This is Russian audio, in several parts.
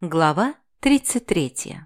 Глава 33.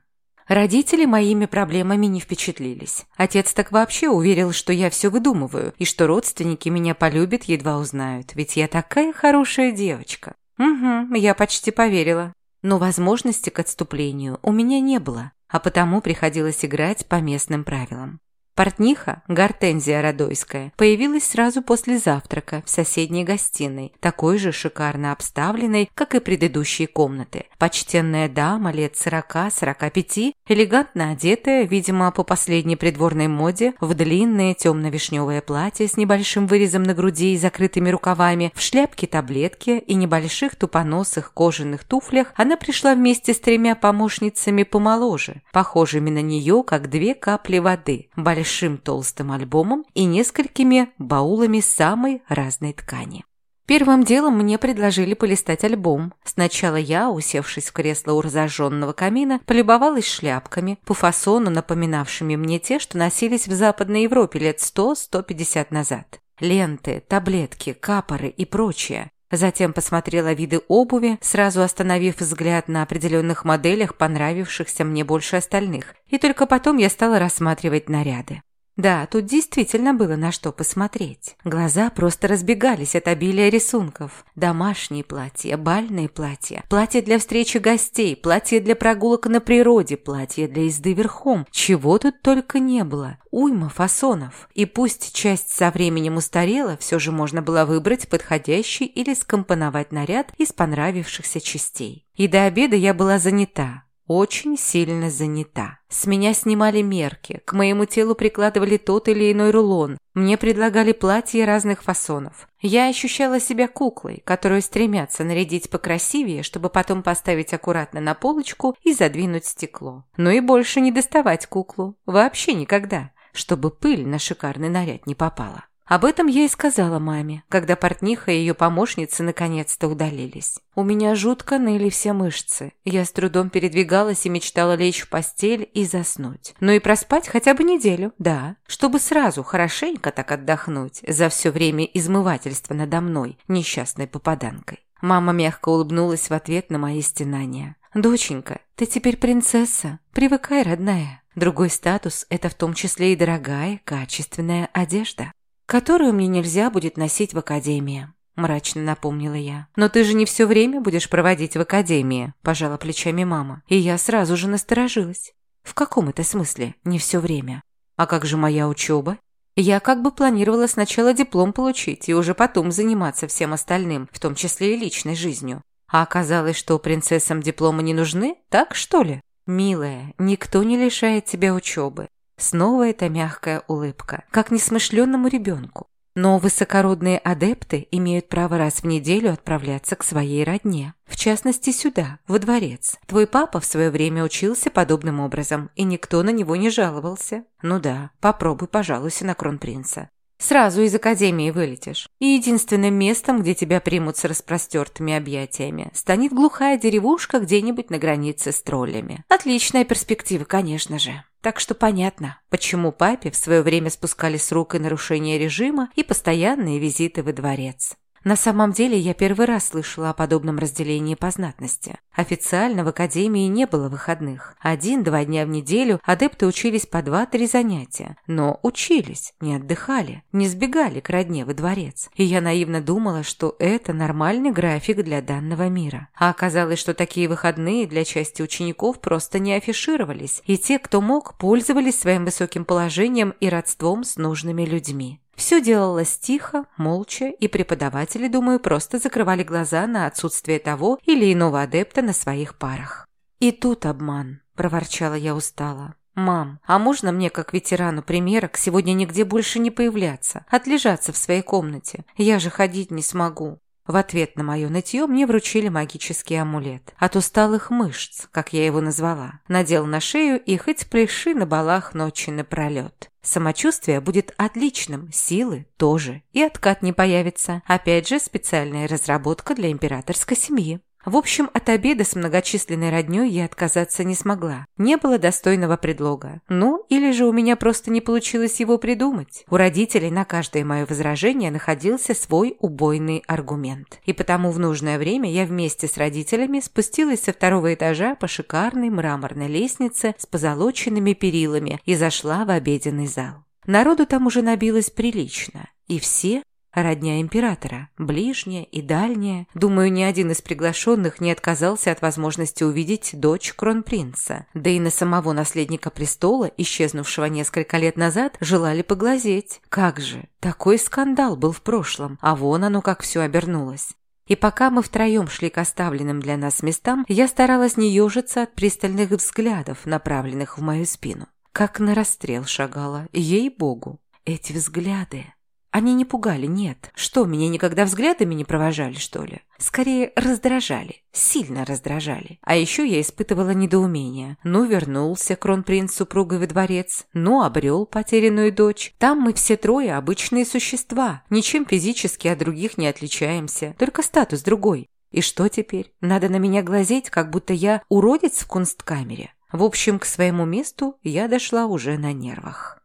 Родители моими проблемами не впечатлились. Отец так вообще уверил, что я все выдумываю, и что родственники меня полюбят, едва узнают, ведь я такая хорошая девочка. Угу, я почти поверила. Но возможности к отступлению у меня не было, а потому приходилось играть по местным правилам. Портниха, Гортензия Радойская, появилась сразу после завтрака в соседней гостиной, такой же шикарно обставленной, как и предыдущие комнаты. Почтенная дама лет 40-45, элегантно одетая, видимо, по последней придворной моде, в длинное темно-вишневое платье с небольшим вырезом на груди и закрытыми рукавами, в шляпке-таблетке и небольших тупоносых кожаных туфлях, она пришла вместе с тремя помощницами помоложе, похожими на нее, как две капли воды – большим толстым альбомом и несколькими баулами самой разной ткани. Первым делом мне предложили полистать альбом. Сначала я, усевшись в кресло у разожженного камина, полюбовалась шляпками, по фасону напоминавшими мне те, что носились в Западной Европе лет 100-150 назад. Ленты, таблетки, капоры и прочее. Затем посмотрела виды обуви, сразу остановив взгляд на определенных моделях, понравившихся мне больше остальных. И только потом я стала рассматривать наряды. Да, тут действительно было на что посмотреть. Глаза просто разбегались от обилия рисунков. Домашние платья, бальные платья, платья для встречи гостей, платья для прогулок на природе, платья для езды верхом. Чего тут только не было. Уйма фасонов. И пусть часть со временем устарела, все же можно было выбрать подходящий или скомпоновать наряд из понравившихся частей. И до обеда я была занята очень сильно занята. С меня снимали мерки, к моему телу прикладывали тот или иной рулон, мне предлагали платья разных фасонов. Я ощущала себя куклой, которую стремятся нарядить покрасивее, чтобы потом поставить аккуратно на полочку и задвинуть стекло. Но и больше не доставать куклу. Вообще никогда, чтобы пыль на шикарный наряд не попала. Об этом я и сказала маме, когда портниха и ее помощницы наконец-то удалились. У меня жутко ныли все мышцы. Я с трудом передвигалась и мечтала лечь в постель и заснуть. Ну и проспать хотя бы неделю, да, чтобы сразу хорошенько так отдохнуть за все время измывательства надо мной, несчастной попаданкой. Мама мягко улыбнулась в ответ на мои стенания. «Доченька, ты теперь принцесса. Привыкай, родная. Другой статус – это в том числе и дорогая, качественная одежда» которую мне нельзя будет носить в академии», – мрачно напомнила я. «Но ты же не все время будешь проводить в академии», – пожала плечами мама. И я сразу же насторожилась. «В каком это смысле не все время? А как же моя учеба?» Я как бы планировала сначала диплом получить и уже потом заниматься всем остальным, в том числе и личной жизнью. А оказалось, что принцессам дипломы не нужны, так что ли? Милая, никто не лишает тебя учебы. Снова эта мягкая улыбка, как несмышленному ребенку. Но высокородные адепты имеют право раз в неделю отправляться к своей родне. В частности, сюда, во дворец. Твой папа в свое время учился подобным образом, и никто на него не жаловался. Ну да, попробуй пожалуйся на кронпринца. Сразу из академии вылетишь. И единственным местом, где тебя примут с распростертыми объятиями, станет глухая деревушка где-нибудь на границе с троллями. Отличная перспектива, конечно же. Так что понятно, почему папе в свое время спускали с рук и нарушение режима и постоянные визиты во дворец. На самом деле я первый раз слышала о подобном разделении по знатности. Официально в академии не было выходных. Один-два дня в неделю адепты учились по два-три занятия. Но учились, не отдыхали, не сбегали к родне во дворец. И я наивно думала, что это нормальный график для данного мира. А оказалось, что такие выходные для части учеников просто не афишировались. И те, кто мог, пользовались своим высоким положением и родством с нужными людьми. Все делалось тихо, молча, и преподаватели, думаю, просто закрывали глаза на отсутствие того или иного адепта на своих парах. «И тут обман», – проворчала я устало. «Мам, а можно мне, как ветерану примерок, сегодня нигде больше не появляться, отлежаться в своей комнате? Я же ходить не смогу». В ответ на мое нытье мне вручили магический амулет. От усталых мышц, как я его назвала. Надел на шею и хоть пляши на балах ночи напролет. Самочувствие будет отличным, силы тоже. И откат не появится. Опять же, специальная разработка для императорской семьи. В общем, от обеда с многочисленной роднёй я отказаться не смогла. Не было достойного предлога. Ну, или же у меня просто не получилось его придумать. У родителей на каждое мое возражение находился свой убойный аргумент. И потому в нужное время я вместе с родителями спустилась со второго этажа по шикарной мраморной лестнице с позолоченными перилами и зашла в обеденный зал. Народу там уже набилось прилично, и все Родня императора, ближняя и дальняя. Думаю, ни один из приглашенных не отказался от возможности увидеть дочь кронпринца. Да и на самого наследника престола, исчезнувшего несколько лет назад, желали поглазеть. Как же, такой скандал был в прошлом, а вон оно как все обернулось. И пока мы втроем шли к оставленным для нас местам, я старалась не ежиться от пристальных взглядов, направленных в мою спину. Как на расстрел шагала, ей-богу. Эти взгляды... Они не пугали, нет. Что, меня никогда взглядами не провожали, что ли? Скорее, раздражали. Сильно раздражали. А еще я испытывала недоумение. Ну, вернулся кронпринц супругой во дворец. Ну, обрел потерянную дочь. Там мы все трое обычные существа. Ничем физически от других не отличаемся. Только статус другой. И что теперь? Надо на меня глазеть, как будто я уродец в кунсткамере. В общем, к своему месту я дошла уже на нервах.